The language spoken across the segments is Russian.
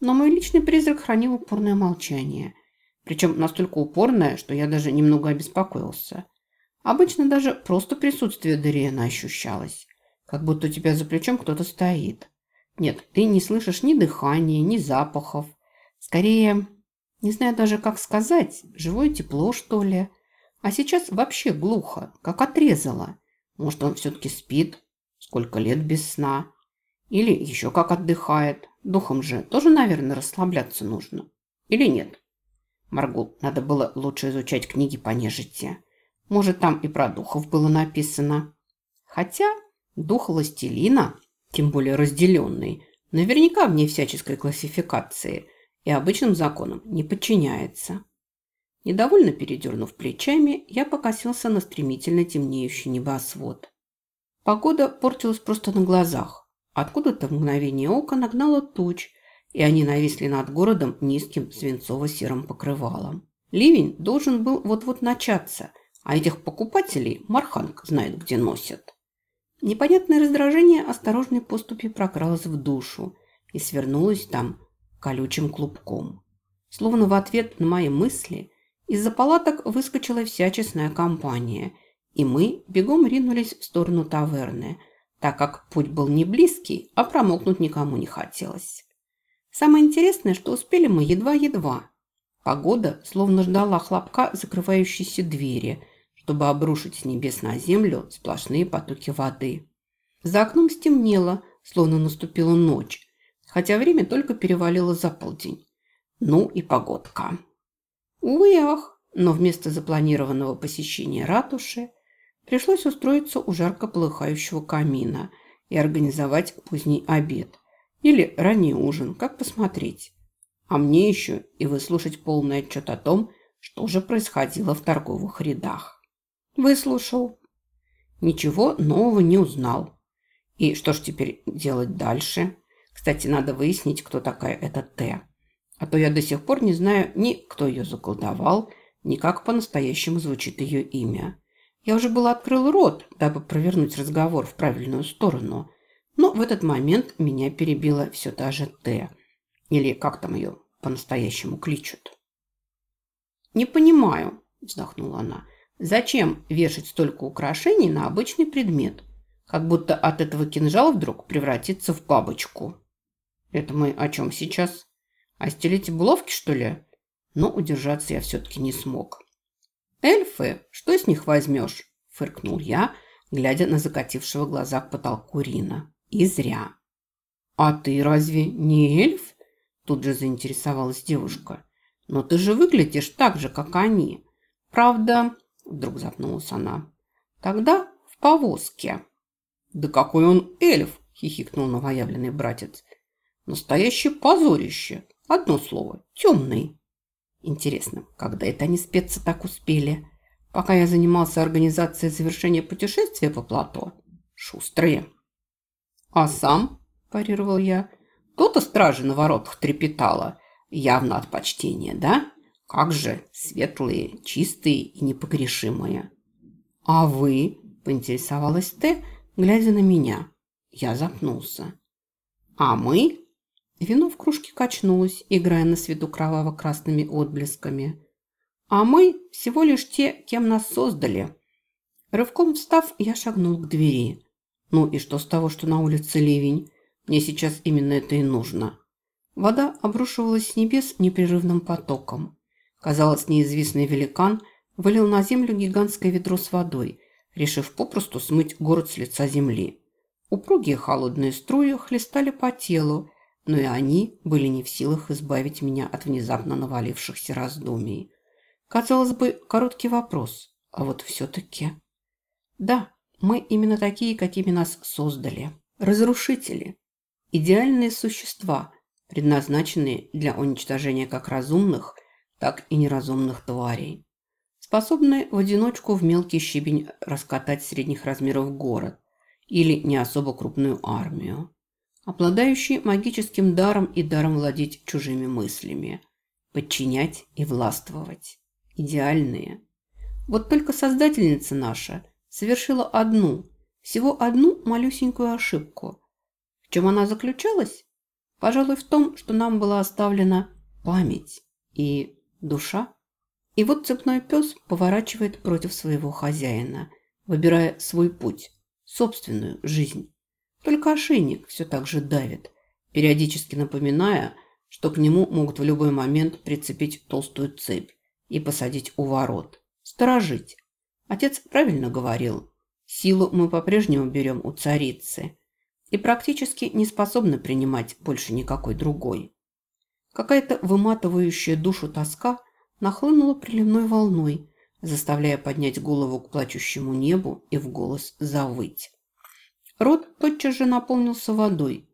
Но мой личный призрак хранил упорное молчание. Причем настолько упорное, что я даже немного обеспокоился. Обычно даже просто присутствие Дериена ощущалось. Как будто у тебя за плечом кто-то стоит. Нет, ты не слышишь ни дыхания, ни запахов. Скорее, не знаю даже, как сказать, живое тепло, что ли. А сейчас вообще глухо, как отрезало. Может, он все-таки спит? Сколько лет без сна? Или еще как отдыхает? Духом же тоже, наверное, расслабляться нужно. Или нет? Маргул, надо было лучше изучать книги по нежити. Может, там и про духов было написано. Хотя дух властелина, тем более разделенный, наверняка вне всяческой классификации и обычным законам не подчиняется. Недовольно передернув плечами, я покосился на стремительно темнеющий небосвод. Погода портилась просто на глазах. Откуда-то в мгновение ока нагнало туч, и они нависли над городом низким свинцово-серым покрывалом. Ливень должен был вот-вот начаться, а этих покупателей Марханг знает, где носят. Непонятное раздражение осторожной поступи прокралось в душу и свернулось там колючим клубком. Словно в ответ на мои мысли из-за палаток выскочила вся честная компания, и мы бегом ринулись в сторону таверны, так как путь был не близкий, а промокнуть никому не хотелось. Самое интересное, что успели мы едва-едва. Погода словно ждала хлопка закрывающейся двери, чтобы обрушить с небес на землю сплошные потоки воды. За окном стемнело, словно наступила ночь, хотя время только перевалило за полдень. Ну и погодка. Увы ах, но вместо запланированного посещения ратуши пришлось устроиться у жарко полыхающего камина и организовать поздний обед. Или ранний ужин, как посмотреть. А мне еще и выслушать полный отчет о том, что же происходило в торговых рядах. Выслушал. Ничего нового не узнал. И что ж теперь делать дальше? Кстати, надо выяснить, кто такая эта Т. А то я до сих пор не знаю ни кто ее заколдовал, ни как по-настоящему звучит ее имя. Я уже был открыл рот, дабы провернуть разговор в правильную сторону, но в этот момент меня перебила все та же Т. Или как там ее по-настоящему кличут. «Не понимаю», – вздохнула она, – «зачем вешать столько украшений на обычный предмет? Как будто от этого кинжал вдруг превратится в бабочку». «Это мы о чем сейчас?» А стелите булавки, что ли? Но удержаться я все-таки не смог. «Эльфы, что с них возьмешь?» – фыркнул я, глядя на закатившего глаза к потолку Рина. «И зря». «А ты разве не эльф?» – тут же заинтересовалась девушка. «Но ты же выглядишь так же, как они. Правда...» – вдруг запнулась она. «Тогда в повозке». «Да какой он эльф!» – хихикнул новоявленный братец. «Настоящее позорище! Одно слово. Темный. Интересно, когда это они спеться так успели? Пока я занимался организацией завершения путешествия по плато. Шустрые. А сам, парировал я, то-то стражи на воротах трепетала. Явно от почтения, да? Как же светлые, чистые и непогрешимые. А вы, поинтересовалась Т, глядя на меня. Я запнулся. А мы Вино в кружке качнулось, играя на свету кроваво-красными отблесками. А мы всего лишь те, кем нас создали. Рывком встав, я шагнул к двери. Ну и что с того, что на улице ливень? Мне сейчас именно это и нужно. Вода обрушивалась с небес непрерывным потоком. Казалось, неизвестный великан вылил на землю гигантское ведро с водой, решив попросту смыть город с лица земли. Упругие холодные струи хлестали по телу, но и они были не в силах избавить меня от внезапно навалившихся раздумий. Казалось бы, короткий вопрос, а вот все-таки... Да, мы именно такие, какими нас создали. Разрушители. Идеальные существа, предназначенные для уничтожения как разумных, так и неразумных тварей. Способные в одиночку в мелкий щебень раскатать средних размеров город или не особо крупную армию обладающий магическим даром и даром владеть чужими мыслями, подчинять и властвовать. Идеальные. Вот только создательница наша совершила одну, всего одну малюсенькую ошибку. В чем она заключалась? Пожалуй, в том, что нам была оставлена память и душа. И вот цепной пес поворачивает против своего хозяина, выбирая свой путь, собственную жизнь. Только ошейник все так же давит, периодически напоминая, что к нему могут в любой момент прицепить толстую цепь и посадить у ворот. Сторожить. Отец правильно говорил. Силу мы по-прежнему берем у царицы и практически не способны принимать больше никакой другой. Какая-то выматывающая душу тоска нахлынула приливной волной, заставляя поднять голову к плачущему небу и в голос завыть. Рот тотчас же наполнился водой,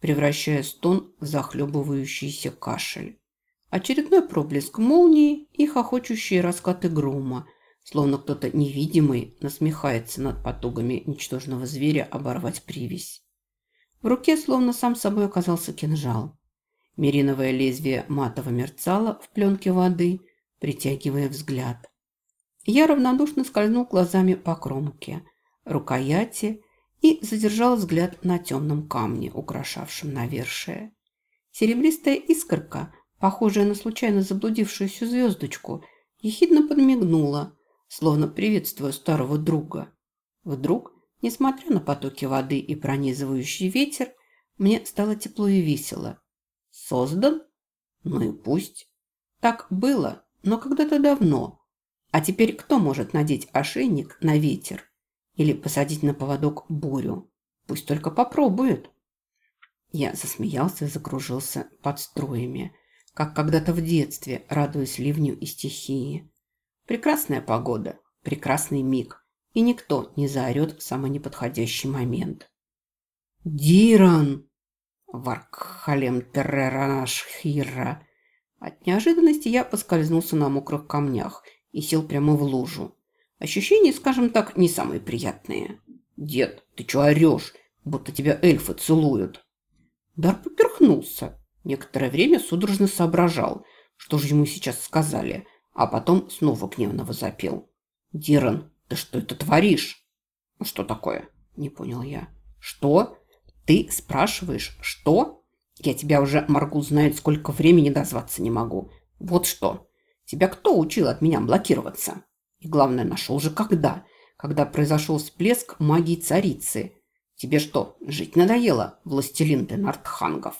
превращая стон в захлебывающийся кашель. Очередной проблеск молнии и хохочущие раскаты грома, словно кто-то невидимый насмехается над потугами ничтожного зверя оборвать привязь. В руке словно сам собой оказался кинжал. Мериновое лезвие матово мерцало в пленке воды, притягивая взгляд. Я равнодушно скользнул глазами по кромке, рукояти и задержал взгляд на темном камне, украшавшем навершие. Серебристая искорка, похожая на случайно заблудившуюся звездочку, ехидно подмигнула, словно приветствуя старого друга. Вдруг, несмотря на потоки воды и пронизывающий ветер, мне стало тепло и весело. Создан? Ну и пусть. Так было, но когда-то давно. А теперь кто может надеть ошейник на ветер? Или посадить на поводок бурю? Пусть только попробует. Я засмеялся и закружился под струями, как когда-то в детстве, радуясь ливню и стихии. Прекрасная погода, прекрасный миг, и никто не заорет в самый неподходящий момент. «Диран!» Варкхалем Террерашхира. От неожиданности я поскользнулся на мокрых камнях и сел прямо в лужу. Ощущения, скажем так, не самые приятные. «Дед, ты чё орёшь? Будто тебя эльфы целуют». Дар поперхнулся. Некоторое время судорожно соображал, что же ему сейчас сказали, а потом снова гневно возопил. «Диран, ты что это творишь?» «Что такое?» – не понял я. «Что? Ты спрашиваешь, что? Я тебя уже, Маргул, знает, сколько времени дозваться не могу. Вот что. Тебя кто учил от меня блокироваться?» И главное, нашел же когда. Когда произошел всплеск магии царицы. Тебе что, жить надоело, властелин ты Нартхангов?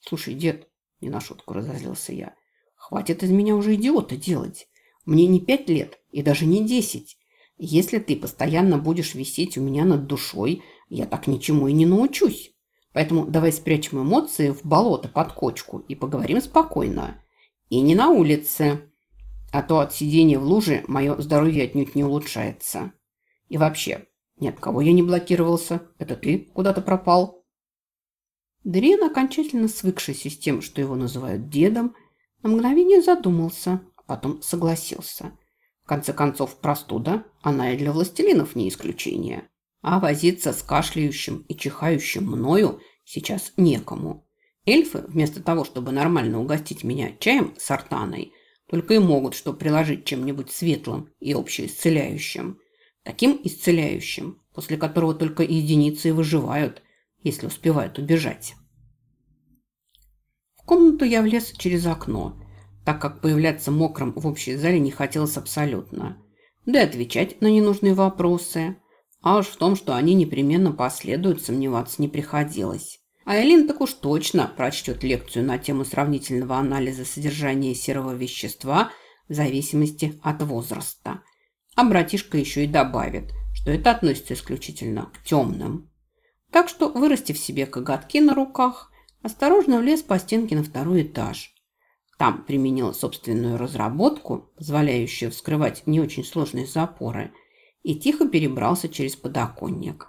Слушай, дед, не на шутку разозлился я. Хватит из меня уже идиота делать. Мне не пять лет и даже не десять. Если ты постоянно будешь висеть у меня над душой, я так ничему и не научусь. Поэтому давай спрячем эмоции в болото под кочку и поговорим спокойно. И не на улице а то от сидения в луже мое здоровье отнюдь не улучшается. И вообще, ни от кого я не блокировался. Это ты куда-то пропал. Дриан, окончательно свыкшийся с тем, что его называют дедом, на мгновение задумался, а потом согласился. В конце концов, простуда, она и для властелинов не исключение. А возиться с кашляющим и чихающим мною сейчас некому. Эльфы, вместо того, чтобы нормально угостить меня чаем с артаной, только и могут что приложить чем-нибудь светлым и общеисцеляющим. Таким исцеляющим, после которого только единицы и выживают, если успевают убежать. В комнату я влез через окно, так как появляться мокрым в общей зале не хотелось абсолютно. Да и отвечать на ненужные вопросы. А уж в том, что они непременно последуют, сомневаться не приходилось. А Элин так уж точно прочтет лекцию на тему сравнительного анализа содержания серого вещества в зависимости от возраста. А братишка еще и добавит, что это относится исключительно к темным. Так что, вырастив себе коготки на руках, осторожно влез по стенке на второй этаж. Там применил собственную разработку, позволяющую вскрывать не очень сложные запоры, и тихо перебрался через подоконник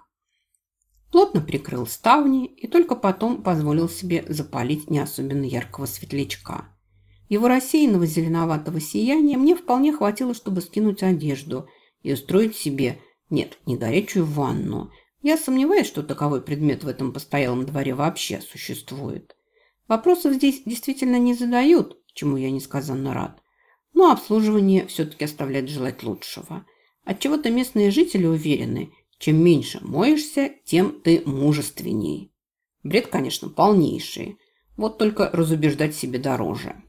плотно прикрыл ставни и только потом позволил себе запалить не особенно яркого светлячка. Его рассеянного зеленоватого сияния мне вполне хватило, чтобы скинуть одежду и устроить себе, нет, не горячую ванну. Я сомневаюсь, что таковой предмет в этом постоялом дворе вообще существует. Вопросов здесь действительно не задают, чему я несказанно рад. Но обслуживание все-таки оставляет желать лучшего. Отчего-то местные жители уверены – чем меньше моешься, тем ты мужественней. Бред, конечно, полнейший. Вот только разубеждать себе дороже.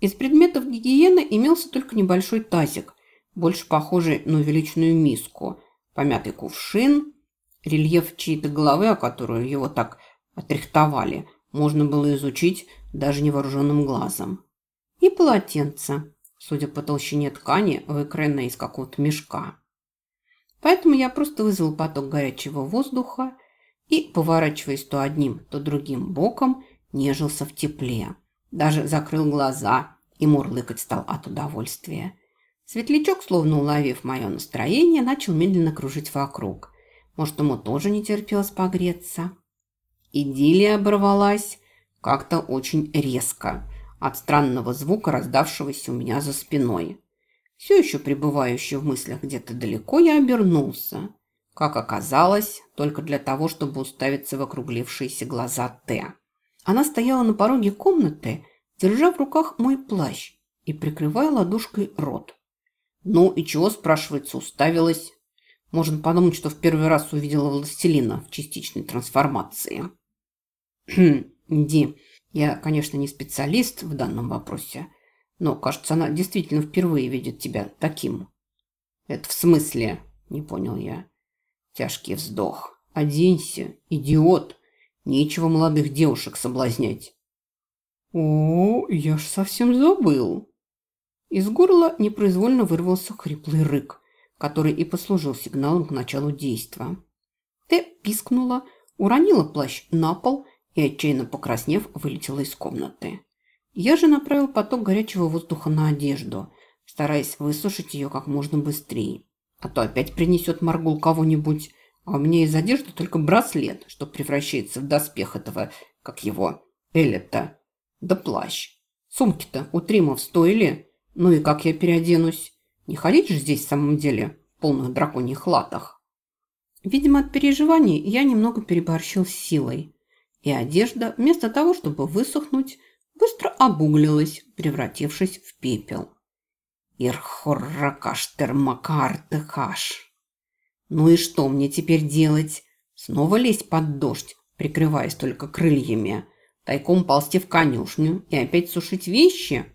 Из предметов гигиены имелся только небольшой тазик, больше похожий на увеличенную миску, помятый кувшин, рельеф чьей-то головы, о которую его так отрихтовали, можно было изучить даже невооруженным глазом. И полотенце, судя по толщине ткани, выкроенное из какого-то мешка. Поэтому я просто вызвал поток горячего воздуха и, поворачиваясь то одним, то другим боком, нежился в тепле. Даже закрыл глаза и мурлыкать стал от удовольствия. Светлячок, словно уловив мое настроение, начал медленно кружить вокруг. Может, ему тоже не терпелось погреться. Идиллия оборвалась как-то очень резко от странного звука, раздавшегося у меня за спиной. Все еще пребывающий в мыслях где-то далеко, я обернулся. Как оказалось, только для того, чтобы уставиться в округлившиеся глаза Т. Она стояла на пороге комнаты, держа в руках мой плащ и прикрывая ладошкой рот. Ну и чего, спрашивается, уставилась? Можно подумать, что в первый раз увидела властелина в частичной трансформации. Ди, я, конечно, не специалист в данном вопросе, но, кажется, она действительно впервые видит тебя таким. Это в смысле? Не понял я. Тяжкий вздох. Оденься, идиот. Нечего молодых девушек соблазнять. О, я ж совсем забыл. Из горла непроизвольно вырвался хриплый рык, который и послужил сигналом к началу действа. Т пискнула, уронила плащ на пол и, отчаянно покраснев, вылетела из комнаты. Я же направил поток горячего воздуха на одежду, стараясь высушить ее как можно быстрее. А то опять принесет Маргул кого-нибудь, а у меня из одежды только браслет, что превращается в доспех этого, как его, Элета, да плащ. Сумки-то у Тримов стоили, ну и как я переоденусь? Не ходить же здесь в самом деле в полных драконьих латах. Видимо, от переживаний я немного переборщил с силой. И одежда, вместо того, чтобы высохнуть, быстро обуглилась, превратившись в пепел. Ирхорракаштермакартыхаш. Ну и что мне теперь делать? Снова лезть под дождь, прикрываясь только крыльями, тайком ползти в конюшню и опять сушить вещи?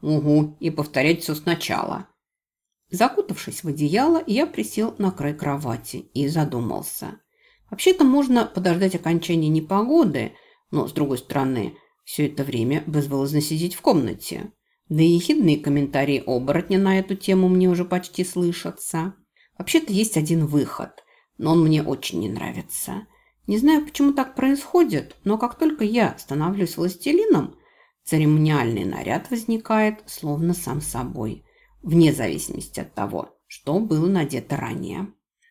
Угу, и повторять все сначала. Закутавшись в одеяло, я присел на край кровати и задумался. Вообще-то можно подождать окончания непогоды, но, с другой стороны, все это время безвылазно сидеть в комнате. Да и ехидные комментарии оборотня на эту тему мне уже почти слышатся. Вообще-то есть один выход, но он мне очень не нравится. Не знаю, почему так происходит, но как только я становлюсь властелином, Церемониальный наряд возникает словно сам собой, вне зависимости от того, что было надето ранее.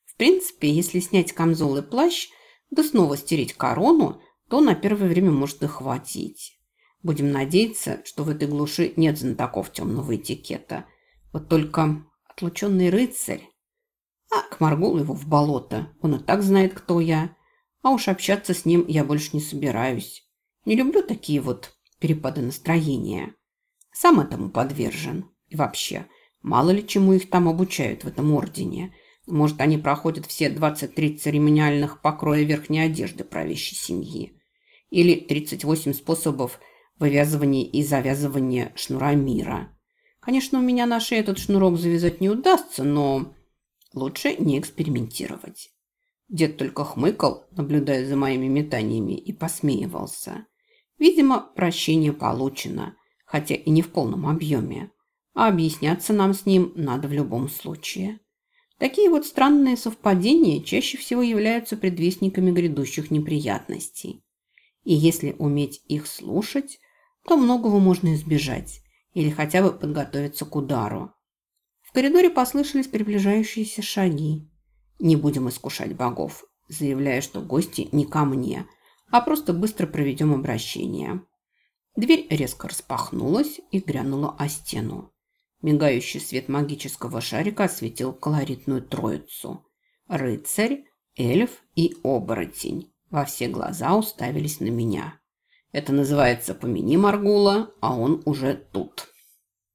В принципе, если снять камзол и плащ, да снова стереть корону, то на первое время может и хватить. Будем надеяться, что в этой глуши нет знатоков темного этикета. Вот только отлученный рыцарь. А к Маргулу его в болото. Он и так знает, кто я. А уж общаться с ним я больше не собираюсь. Не люблю такие вот перепады настроения. Сам этому подвержен. И вообще, мало ли чему их там обучают в этом ордене. Может, они проходят все 23 церемониальных покроя верхней одежды правящей семьи. Или 38 способов вывязывания и завязывания шнура мира. Конечно, у меня на шее этот шнурок завязать не удастся, но лучше не экспериментировать. Дед только хмыкал, наблюдая за моими метаниями, и посмеивался. Видимо, прощение получено, хотя и не в полном объеме. А объясняться нам с ним надо в любом случае. Такие вот странные совпадения чаще всего являются предвестниками грядущих неприятностей. И если уметь их слушать, то многого можно избежать или хотя бы подготовиться к удару. В коридоре послышались приближающиеся шаги. «Не будем искушать богов», заявляя, что гости не ко мне – а просто быстро проведем обращение. Дверь резко распахнулась и грянула о стену. Мигающий свет магического шарика осветил колоритную троицу. Рыцарь, эльф и оборотень. Во все глаза уставились на меня. Это называется «Помяни Маргула», а он уже тут.